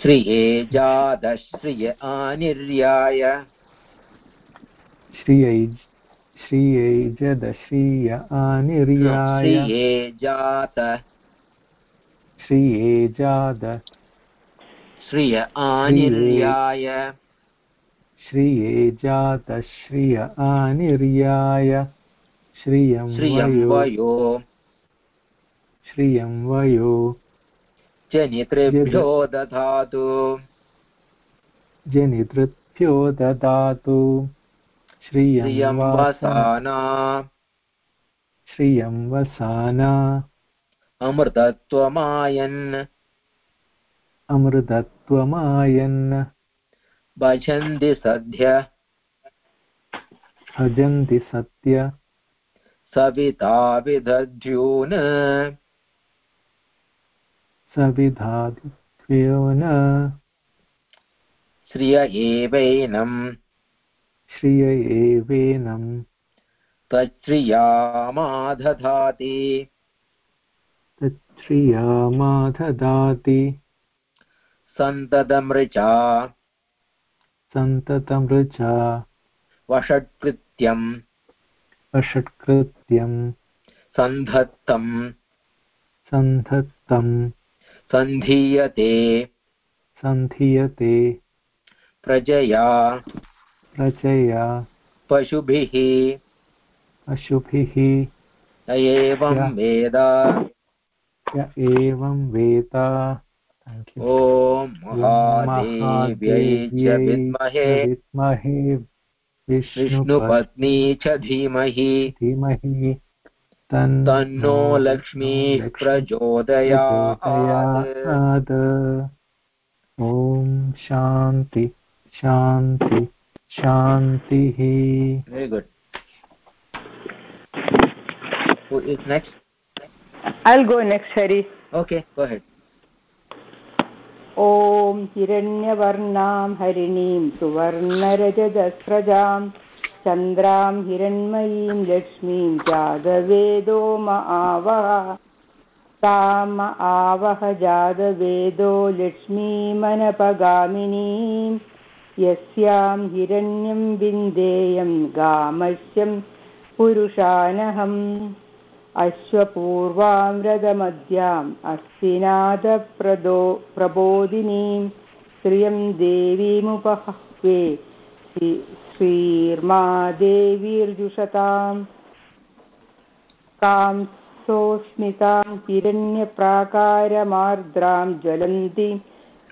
S3: श्रिये जादश्रिय आनिर्याय
S5: श्रियै श्रियै जदश्रिय आनिर्याय
S3: श्रिये जात
S5: श्रिये जाद
S3: श्रिय आनिर्याय
S5: श्रिये जात श्रिय आनिर्याय श्रियं
S3: श्रियं
S5: वयो
S3: वयो
S5: श्रियं वयो।
S3: जनितृभ्यो दधातु
S5: जनितृभ्यो ददातु श्रियं वसाना। श्रियं वसाना।
S3: अमृतत्वमायन्।
S5: अमृतत्वमायन्।
S3: भजन्ति सद्य।
S5: भजन्ति सत्य
S3: सविता विदध्यून्
S5: सविधादिभ्यो न
S3: श्रिय एवैनं
S5: श्रिय एवेनं
S3: तच्छ्रियामादधाति
S5: तच्छ्रियामा ददाति
S3: सन्ततमृचा।
S5: सन्ततमृचा।
S3: वषट्कृत्यं
S5: अषट्कृत्यं
S3: सन्धत्तं
S5: सन्धत्तं
S3: सन्धीयते।
S5: सन्धीयते।
S3: प्रजया।
S5: प्रजया।
S3: पशुभिः।
S5: अशुभिः
S3: य एवं। वेद।
S5: य एवं वेद।
S3: ॐ महादेव्यै विद्महे।
S5: विद्महे। विष्णुपत्नी
S3: च धीमहि।
S5: धीमहि। तन्नो
S3: लक्ष्मीः प्रचोदयात्
S5: ॐ शान्ति शान्ति शान्तिः
S3: Very good. Who is next?
S8: I'll go next, Hari.
S3: Okay, go ahead.
S8: ॐ हिरण्यवर्णां हरिणीं सुवर्णरजदस्रजां चन्द्रां हिरण्मयीं लक्ष्मीं जातवेदो म आवह ताम आवह जातवेदो लक्ष्मीमनपगामिनीं यस्यां हिरण्यं विन्देयं गामस्यं पुरुषानहम्। अश्वपूर्वां रथमध्याम् अस्तिनादप्रदो प्रबोधिनीं श्रियं देवीमुपहवे श्री- श्रीर्मा देवीर्जुषताम् कां सोऽस्मितां हिरण्यप्राकारमार्द्रां ज्वलन्तीं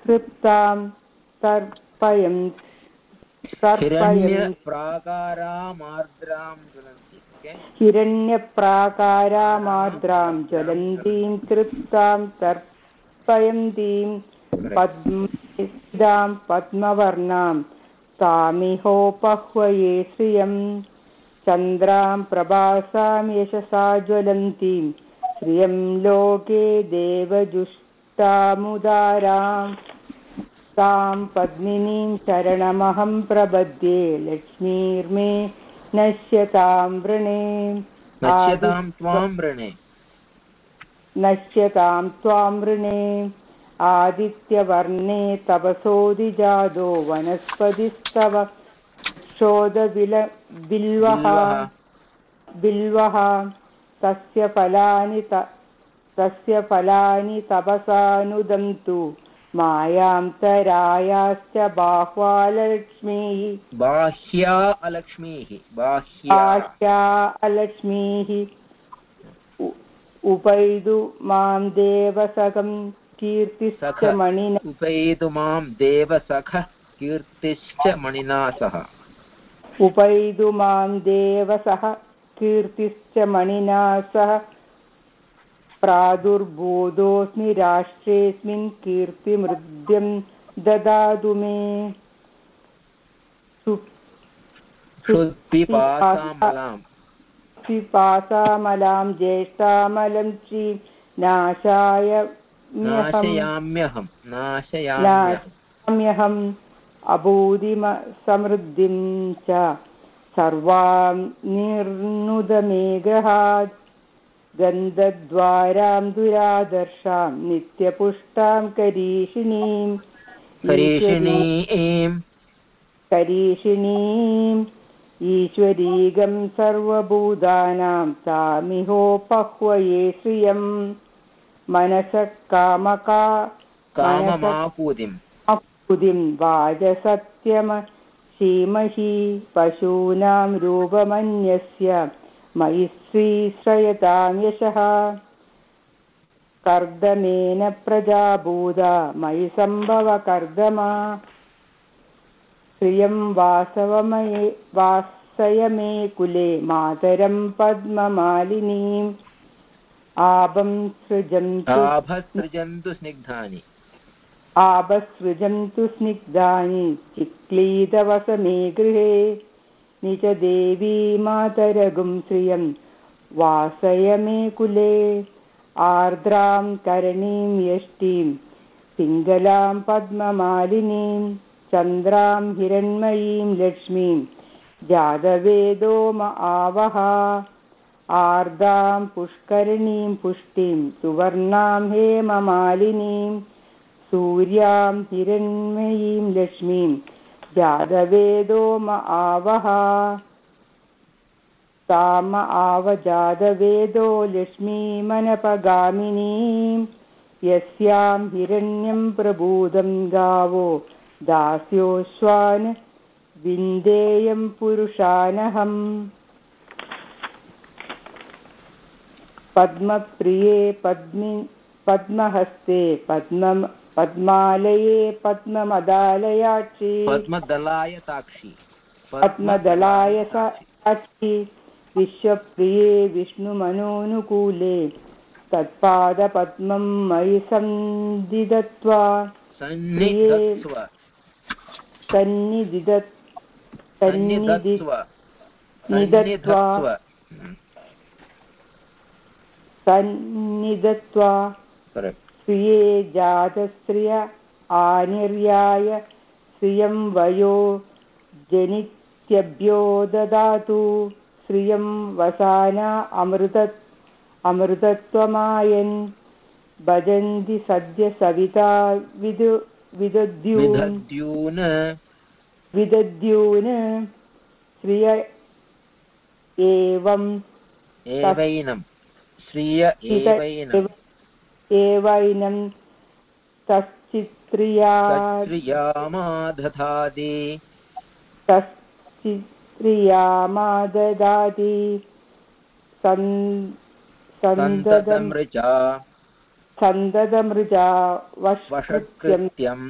S8: तृप्तां तर्पयं तर्पयन्
S3: हिरण्यप्राकारामार्द्रां ज्वलन्ति okay?
S8: हिरण्यप्राकारामार्द्रां ज्वलन्तीं तृप्तां तर्पयन्तीं पद्मदां पद्मवर्णां तामिहोपह्वये श्रियं चन्द्रां प्रभासां यशसा ज्वलन्तीं। श्रियं लोके देवजुष्टामुदाराम्। तां पद्मिनीं शरणमहं प्रपद्ये। लक्ष्मीर्मे नश्यतां वृणे।
S3: नश्यतां त्वां वृणे।
S8: आदित्यवर्णे तपसोदिजादो वनस्पतिस्तव शोधविल बिल्वः
S3: बिल्वः
S8: तस्य फलानि तस्य फलानि तपसानुदन्तु। मायां तरायाश्च बाह्वालक्ष्मीः।
S3: बाह्या अलक्ष्मीः बाह्या।
S8: अलक्ष्मीः। उपैदु माँ देवसखं कीर्तिश्च
S3: सख
S8: मणिना
S3: उपैतु माँ देवसखः कीर्तिश्च मणिना सह।
S8: उपैदु माँ देवसः कीर्तिश्च मणिना सह। प्रादुर्बोधोऽस्मि राष्ट्रेऽस्मिन् कीर्तिमृद्यं ददातु मे। पिपासामलां ज्येष्ठामलं नाशाय
S3: नाशयाम्यहं नाशयाम्यहं
S8: नाशयाम्यहम् अबोधिम समृद्धिं च सर्वां निर्नुदमेघात्। गन्धद्वारां दुरादर्शां नित्यपुष्टां करीषिणीं
S3: करीषिणीं
S8: करीषिणीम् ईश्वरीगं सर्वभूतानां तामिहोपह्वये श्रियं मनसः कामका
S3: काममापूतिम्
S8: बुधिं वाजसत्यम सीमहि पशूनां रूपमन्यस्य मयि श्रीश्रयतां यशः कर्दमेन प्रजाभूता मयि सम्भव कर्दमा श्रियं वासवमये वासय मे कुले मातरं पद्ममालिनीम् आबं सृजन्तु
S3: आभसृजन्तु स्निग्धानि।
S8: आबसृजन्तु स्निग्धानि चिक्लीदवसमे गृहे निज देवी मातरगुं श्रियं वासय मे कुले। आर्द्रां करणीं यष्टिं पिङ्गलां पद्ममालिनीं चन्द्रां हिरण्मयीं लक्ष्मीं जातवेदोम आवह। आर्द्रां पुष्करिणीं पुष्टिं, सुवर्णां हेममालिनीं, सूर्यां हिरण्मयीं लक्ष्मीं जातवेदोम आवह ताम आवजातवेदो लक्ष्मीमनपगामिनीं, यस्यां हिरण्यं प्रबोधं गावो दास्योश्वान् विन्देयं पुरुषानहम्। पद्मप्रिये पद्मि पद्महस्ते पद्म पद्मालये पद्ममदालयाक्षी।
S3: पद्मदलाय साक्षी।
S8: पद्मदलाय साक्षी। विश्वप्रिये विष्णुमनोनुकूले। तत्पादपद्मं मयि सन्दिदत्वा सन्निदिद सन्निधि
S3: सन्निधत्स्व
S8: निदत्वा
S3: सन्निधत्स्व
S8: सन्निधत्वा
S3: करेक्ट्
S8: श्रिये जातश्रिय आनिर्याय श्रियं वयो जनित्यभ्यो ददातु श्रियं वसाना अमृत अमृतत्वमायन् भजन्ति सद्य सविता विदु विदद्यून्
S3: विदद्यून्
S8: विदद्यून् श्रिय एवं
S3: एवैनं श्रिय एवैनं
S8: एवैनं तश्चित्रिया
S3: तत्प्रियामा दधाति
S8: तश्चित्रियामा ददाति सन्- सन्ददं
S3: सन्ततमृचा
S8: सन्ददमृजा
S3: वषट्कृत्यं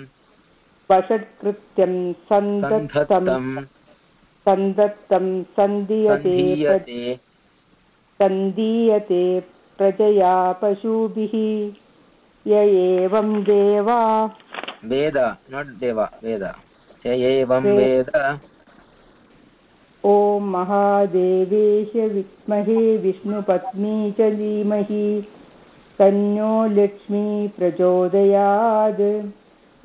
S8: वषट्कृत्यं सन्दत्तं सन्दत्तं सन्दीयते सन्दीयते प्रजया पशुभिः य एवं देवा।
S3: वेद नाट् देव वेद। य एवं
S8: वेद। ॐ महादेवेश विद्महे विष्णुपत्नी च धीमहि। तन्नो लक्ष्मी प्रचोदयात्।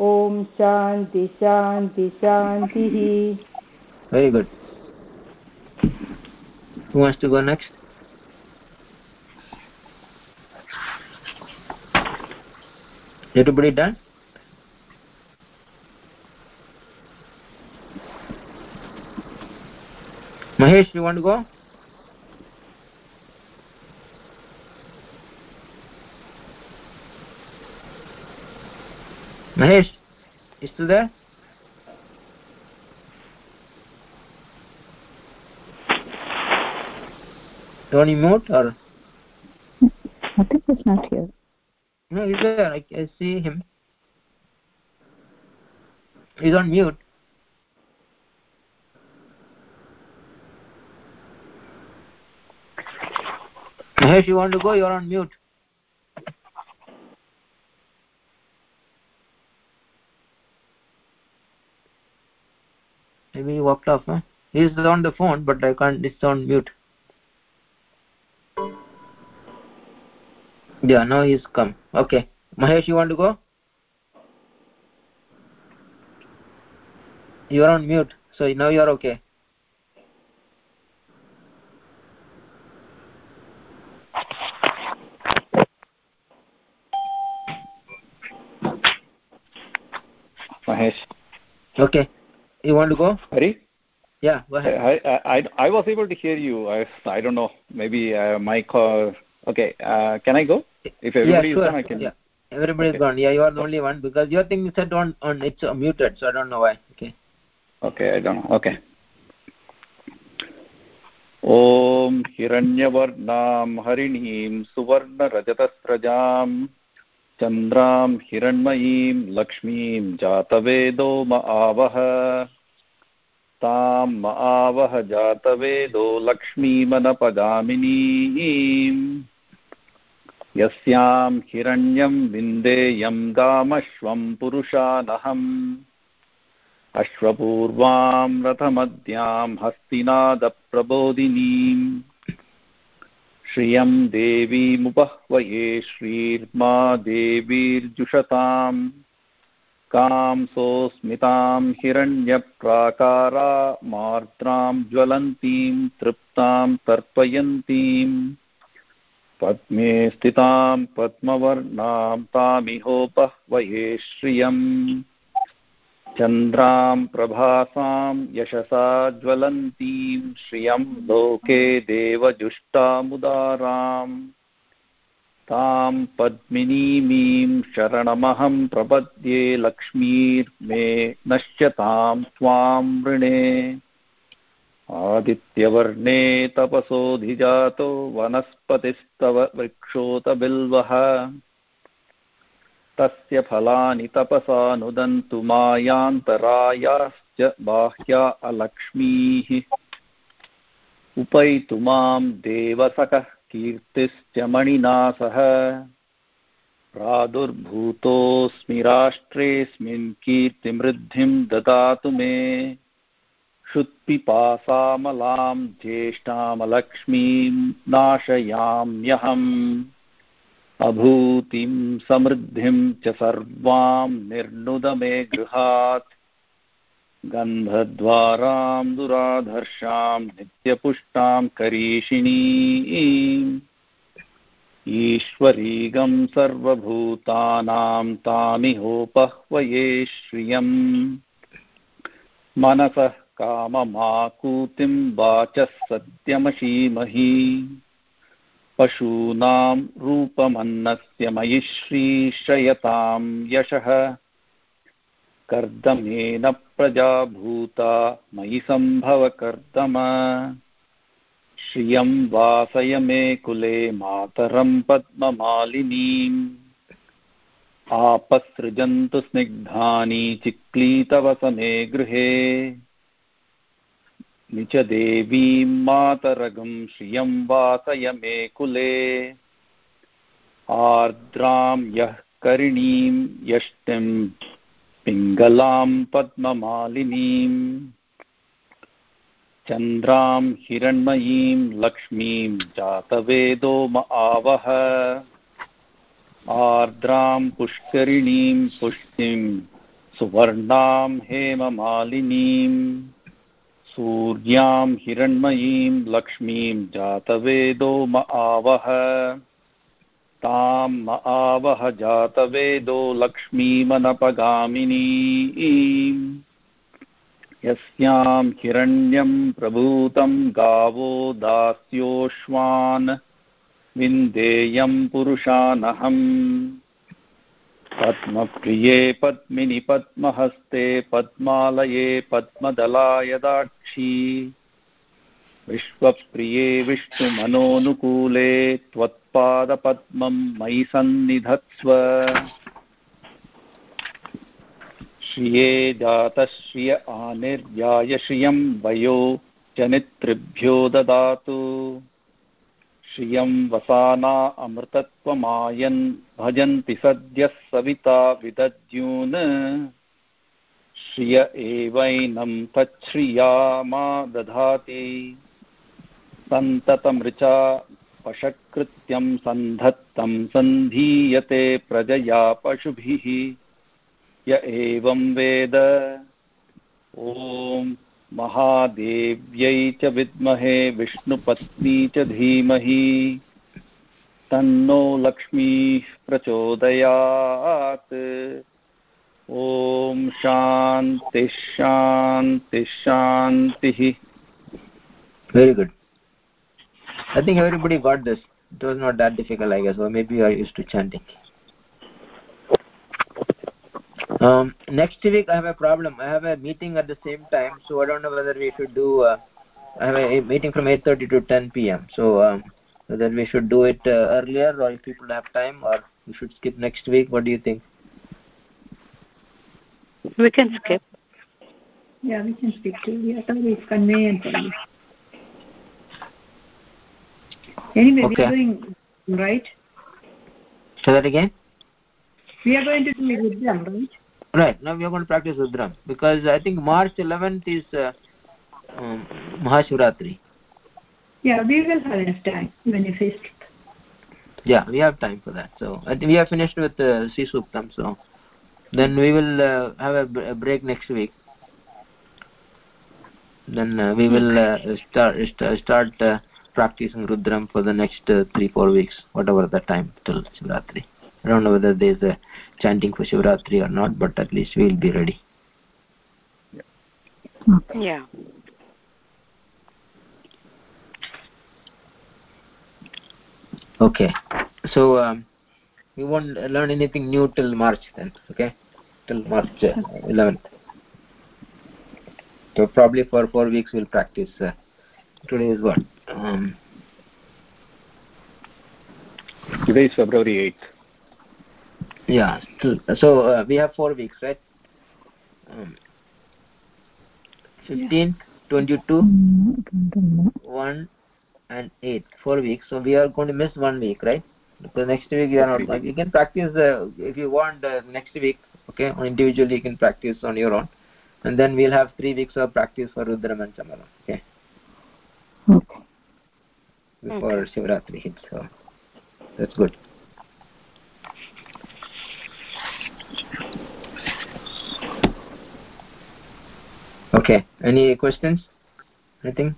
S8: ॐ शान्ति शान्ति शान्तिः।
S3: Very good. Who wants to go next? everybody done mahesh you want to go mahesh is still there Tony mute or?
S2: I think he's not here.
S3: No, he's there. I, I see him. He's on mute. Mahesh, you want to go? You're on mute. Maybe he walked off, huh? He's on the phone, but I can't, it's on mute. Yeah, now he's come. Okay. Mahesh, you want to go? You're on mute, so now you're okay.
S9: Mahesh.
S3: Okay. You want to go?
S9: Hari?
S3: Yeah, go ahead.
S9: I, I, I was able to hear you. I, I don't know. Maybe uh, my call. Okay. Uh, can I go? If everybody
S3: yeah, sure.
S9: is done, I can.
S3: Yeah. Everybody's
S9: Okay.
S3: gone. Yeah, you are the only one because your thing is on on it's uh, muted, so I don't know why. Okay.
S9: Okay, I don't know. Okay. ॐ हिरण्यवर्णां हरिणीं सुवर्णरजतस्रजां चन्द्रां हिरण्मयीं लक्ष्मीं जातवेदो म आवह तां म आवह जातवेदो लक्ष्मीमनपगामिनीं यस्यां हिरण्यं विन्देयं दामश्वं पुरुषानहम्। अश्वपूर्वां रथमद्यां हस्तिनादप्रबोधिनीम्। श्रियं देवीमुपह्वये श्रीर्मा देवीर्जुषताम्। कां सोऽस्मितां हिरण्यप्राकारामार्द्रां ज्वलन्तीं तृप्तां तर्पयन्तीम्। पद्मे स्थितां पद्मवर्णां तामिहोपह्वये श्रियम्। चन्द्रां प्रभासां यशसा ज्वलन्तीं श्रियं लोके देवजुष्टामुदाराम्। तां पद्मिनीमीं शरणमहं प्रपद्ये लक्ष्मीर्मे नश्यतां त्वां वृणे। आदित्यवर्णे तपसोऽधिजातो वनस्पतिस्तव वृक्षोत बिल्वः तस्य फलानि तपसानुदन्तु मायान्तरायाश्च बाह्या अलक्ष्मीः। उपैतु माँ देवसखः कीर्तिश्च मणिना सह प्रादुर्भूतोऽस्मि राष्ट्रेऽस्मिन् कीर्तिमृद्धिं ददातु मे। क्षुत्पिपासामलां ज्येष्ठामलक्ष्मीं नाशयाम्यहम्। अभूतिं समृद्धिं च सर्वां निर्नुद मे गृहात्। गन्धद्वारां दुराधर्षां नित्यपुष्टां करीषिणीम्। ईश्वरीगं सर्वभूतानां तामिहोपह्वये श्रियम्। मनसः काममाकूतिं वाचः सत्यमशीमहि पशूनां रूपमन्नस्य मयि श्रीश्रयतां यशः। कर्दमेन प्रजा भूता मयि सम्भव कर्दम श्रियं वासय मे कुले मातरं पद्ममालिनीम्। आपसृजन्तु स्निग्धानि चिक्लीतवसने गृहे। निच देवीं मातरगं श्रियं वासय मे कुले। आर्द्रां यः करिणीं यष्टिं पिङ्गलां पद्ममालिनीम् चन्द्रां हिरण्मयीं लक्ष्मीं जातवेदो म आवह। आर्द्रां पुष्करिणीं पुष्टिं सुवर्णां हेममालिनीम् सूर्यां हिरण्मयीं लक्ष्मीं जातवेदो म आवह। तां म आवह जातवेदो लक्ष्मीमनपगामिनीम् यस्यां हिरण्यं प्रभूतं गावो दास्योष्वान् विन्देयं पुरुषानहम्। पद्मप्रिये पद्मिनि पद्महस्ते पद्मालये पद्मदलायदाक्षी विश्वप्रिये विष्णुमनोनुकूले त्वत्पादपद्मं मयि सन्निधत्स्व। श्रिये जातश्रिय आनिर्याय श्रियं वयो जनितृभ्यो ददातु। श्रियं वसाना अमृतत्वमायन् भजन्ति सद्यः सविता विदद्यून् श्रिय एवैनं तच्छ्रिया मा दधाति। सन्ततमृचा पशकृत्यं सन्धत्तं सन्धीयते प्रजया पशुभिः। य एवं वेद। ॐ महादेव्यै च विद्महे, विष्णुपत्नी च धीमहि। तन्नो लक्ष्मी प्रचोदयात्। ॐ शान्ति शान्ति, शान्तिः।
S3: Very good I think everybody got this it was not that difficult I guess may be I is to chanting Um, next week I have a problem. I have a meeting at the same time, so I don't know whether we should do. Uh, I have a, a meeting from 8:30 to 10 p.m. So um, whether we should do it uh, earlier, or if people have time, or we should skip next week. What do you think?
S4: We can skip.
S6: Yeah, we can speak to you. Whatever is convenient for you. Anyway, we're doing right.
S3: Say that again.
S6: We are going to do it with them, right?
S3: Right. Now we are going to practice Rudram because I think March 11th is uh, um, Mahashivratri.
S6: Yeah, we will have enough time when you it.
S3: Yeah, we have time for that. So I think we have finished with uh, Sri So then we will uh, have a, b- a break next week. Then uh, we will uh, start st- start uh, practicing Rudram for the next uh, three four weeks, whatever the time till Shivratri. I don't know whether there is a chanting for Shivratri or not, but at least we will be ready.
S4: Yeah.
S3: Okay. So um, we won't learn anything new till March then. Okay, till March uh, 11th. So probably for four weeks we'll practice. Uh, today is what? Um,
S9: Today is February 8th.
S3: Yeah. Still, so uh, we have four weeks, right? Um, 15, 22,
S2: Mm, don't
S3: 1, and 8. Four weeks. So we are going to miss one week, right? Because next week you are not. You can practice uh, if you want uh, next week. Okay, individually you can practice on your own, and then we'll have three weeks of practice for Rudram and Chamaram. Okay.
S2: Okay.
S3: Before Shivratri hits. So that's good. Okay. Any questions? Anything?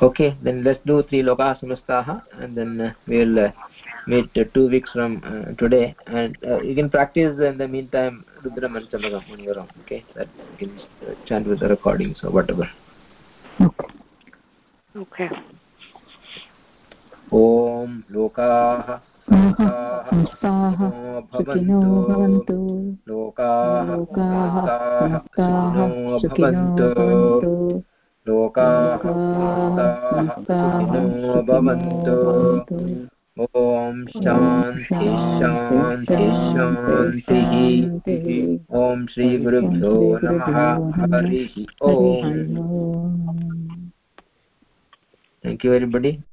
S3: Okay, then let's do three loka samastaha and then uh, we'll uh, meet uh, two weeks from uh, today and uh, you can practice in the meantime Rudram and Chamagam on your own, okay? That you can uh, chant with the recordings or whatever.
S2: Okay.
S4: Okay.
S3: ॐ लोकाः
S2: संस्थाः सुखिनो भवन्तु।
S3: लोकाः
S2: संस्थाः
S3: सुखिनो भवन्तु। लोकाः सुखिनो भवन्तु। ॐ शान्ति शान्ति शान्तिः ॐ श्रीगुरुभ्यो नमः। हरिः
S2: ओम्।
S3: Thank you everybody.